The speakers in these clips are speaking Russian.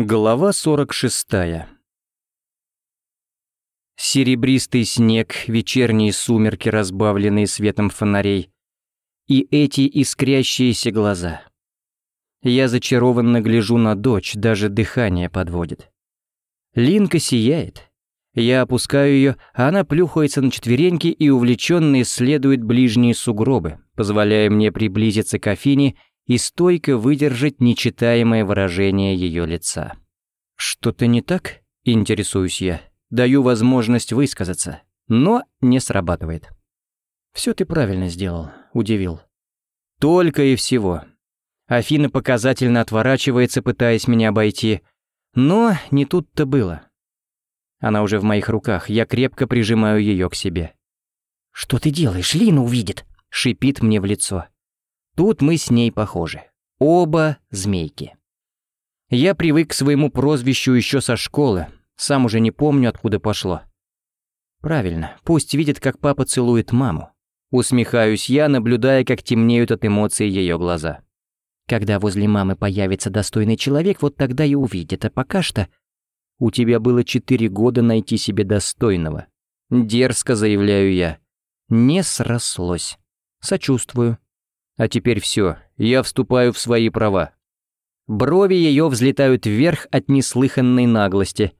Глава 46. Серебристый снег, вечерние сумерки, разбавленные светом фонарей, и эти искрящиеся глаза. Я зачарованно гляжу на дочь, даже дыхание подводит. Линка сияет. Я опускаю ее, а она плюхается на четвереньки и увлеченно исследует ближние сугробы, позволяя мне приблизиться к Афине и стойко выдержать нечитаемое выражение ее лица. «Что-то не так?» — интересуюсь я. Даю возможность высказаться, но не срабатывает. «Все ты правильно сделал», — удивил. «Только и всего». Афина показательно отворачивается, пытаясь меня обойти, но не тут-то было. Она уже в моих руках, я крепко прижимаю ее к себе. «Что ты делаешь? Лина увидит!» — шипит мне в лицо. Тут мы с ней похожи. Оба змейки. Я привык к своему прозвищу еще со школы, сам уже не помню, откуда пошло. Правильно, пусть видит, как папа целует маму. Усмехаюсь я, наблюдая, как темнеют от эмоций ее глаза. Когда возле мамы появится достойный человек, вот тогда и увидит, а пока что... У тебя было четыре года найти себе достойного. Дерзко заявляю я. Не срослось. Сочувствую. А теперь все, я вступаю в свои права. Брови ее взлетают вверх от неслыханной наглости.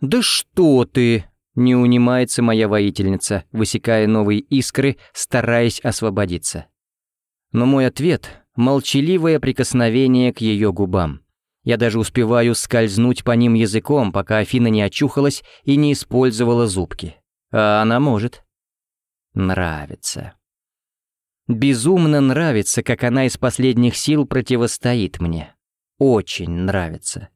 «Да что ты!» — не унимается моя воительница, высекая новые искры, стараясь освободиться. Но мой ответ — молчаливое прикосновение к ее губам. Я даже успеваю скользнуть по ним языком, пока Афина не очухалась и не использовала зубки. А она может. Нравится. Безумно нравится, как она из последних сил противостоит мне. Очень нравится.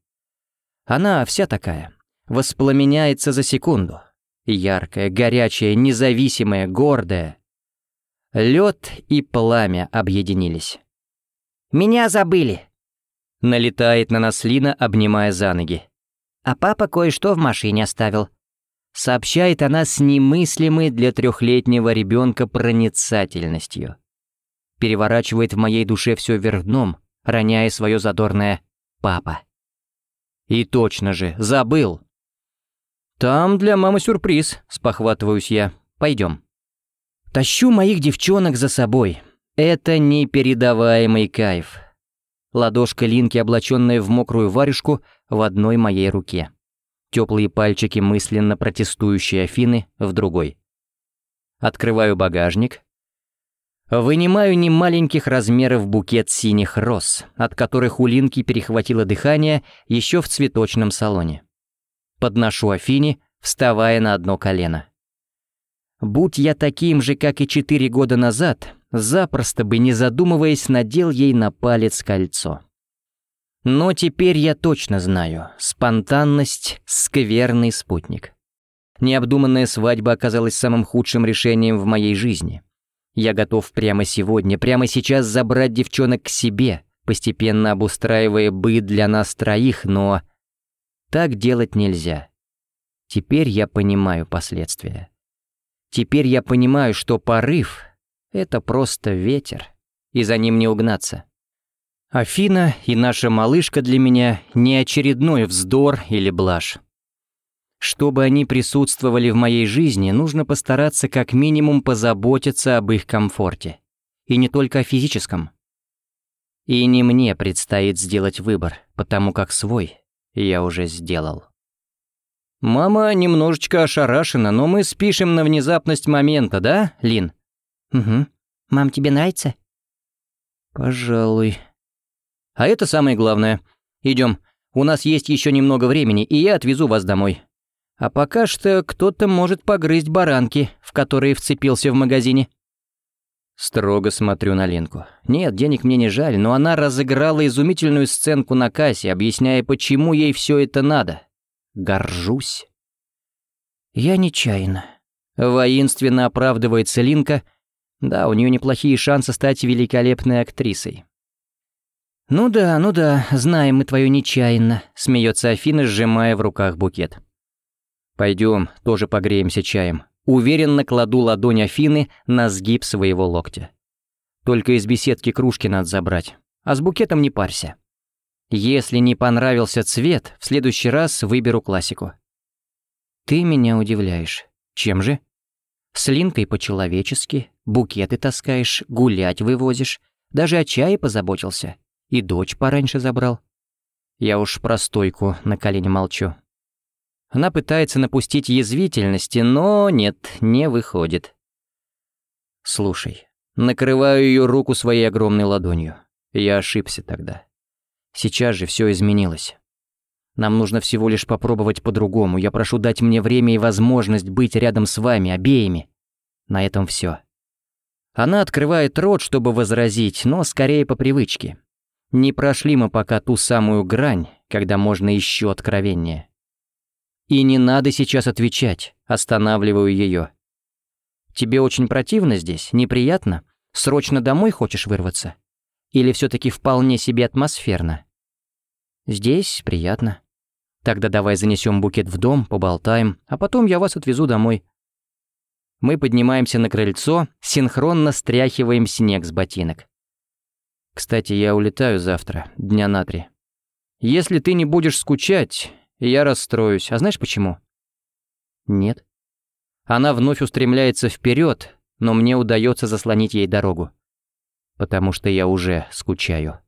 Она вся такая. Воспламеняется за секунду. Яркая, горячая, независимая, гордая. Лед и пламя объединились. «Меня забыли!» Налетает на нас Лина, обнимая за ноги. «А папа кое-что в машине оставил», сообщает она с немыслимой для трехлетнего ребенка проницательностью переворачивает в моей душе все вверх дном, роняя свое задорное «папа». И точно же, забыл. «Там для мамы сюрприз», — спохватываюсь я. «Пойдем». Тащу моих девчонок за собой. Это непередаваемый кайф. Ладошка Линки, облаченная в мокрую варежку, в одной моей руке. Теплые пальчики мысленно протестующие Афины в другой. Открываю багажник, Вынимаю немаленьких размеров букет синих роз, от которых у Линки перехватило дыхание еще в цветочном салоне. Подношу Афине, вставая на одно колено. Будь я таким же, как и четыре года назад, запросто бы, не задумываясь, надел ей на палец кольцо. Но теперь я точно знаю, спонтанность — скверный спутник. Необдуманная свадьба оказалась самым худшим решением в моей жизни — я готов прямо сегодня, прямо сейчас забрать девчонок к себе, постепенно обустраивая быт для нас троих, но... Так делать нельзя. Теперь я понимаю последствия. Теперь я понимаю, что порыв — это просто ветер, и за ним не угнаться. Афина и наша малышка для меня не очередной вздор или блажь. Чтобы они присутствовали в моей жизни, нужно постараться как минимум позаботиться об их комфорте. И не только о физическом. И не мне предстоит сделать выбор, потому как свой я уже сделал. Мама немножечко ошарашена, но мы спишем на внезапность момента, да, Лин? Угу. Мам, тебе нравится? Пожалуй. А это самое главное. Идем. У нас есть еще немного времени, и я отвезу вас домой. А пока что кто-то может погрызть баранки, в которые вцепился в магазине. Строго смотрю на Ленку. Нет, денег мне не жаль, но она разыграла изумительную сценку на кассе, объясняя, почему ей все это надо. Горжусь. Я нечаянно. Воинственно оправдывается Линка. Да, у нее неплохие шансы стать великолепной актрисой. «Ну да, ну да, знаем мы твою нечаянно», — смеется Афина, сжимая в руках букет. Пойдем, тоже погреемся чаем. Уверенно кладу ладонь Афины на сгиб своего локтя. Только из беседки кружки надо забрать, а с букетом не парься. Если не понравился цвет, в следующий раз выберу классику. Ты меня удивляешь. Чем же? С Линкой по-человечески, букеты таскаешь, гулять вывозишь, даже о чае позаботился. И дочь пораньше забрал. Я уж про стойку на колени молчу. Она пытается напустить язвительности, но нет, не выходит. Слушай, накрываю ее руку своей огромной ладонью. Я ошибся тогда. Сейчас же все изменилось. Нам нужно всего лишь попробовать по-другому. Я прошу дать мне время и возможность быть рядом с вами, обеими. На этом все. Она открывает рот, чтобы возразить, но скорее по привычке. Не прошли мы пока ту самую грань, когда можно еще откровеннее. И не надо сейчас отвечать, останавливаю ее. Тебе очень противно здесь, неприятно? Срочно домой хочешь вырваться? Или все таки вполне себе атмосферно? Здесь приятно. Тогда давай занесем букет в дом, поболтаем, а потом я вас отвезу домой. Мы поднимаемся на крыльцо, синхронно стряхиваем снег с ботинок. Кстати, я улетаю завтра, дня на три. Если ты не будешь скучать, я расстроюсь. А знаешь почему? Нет. Она вновь устремляется вперед, но мне удается заслонить ей дорогу. Потому что я уже скучаю.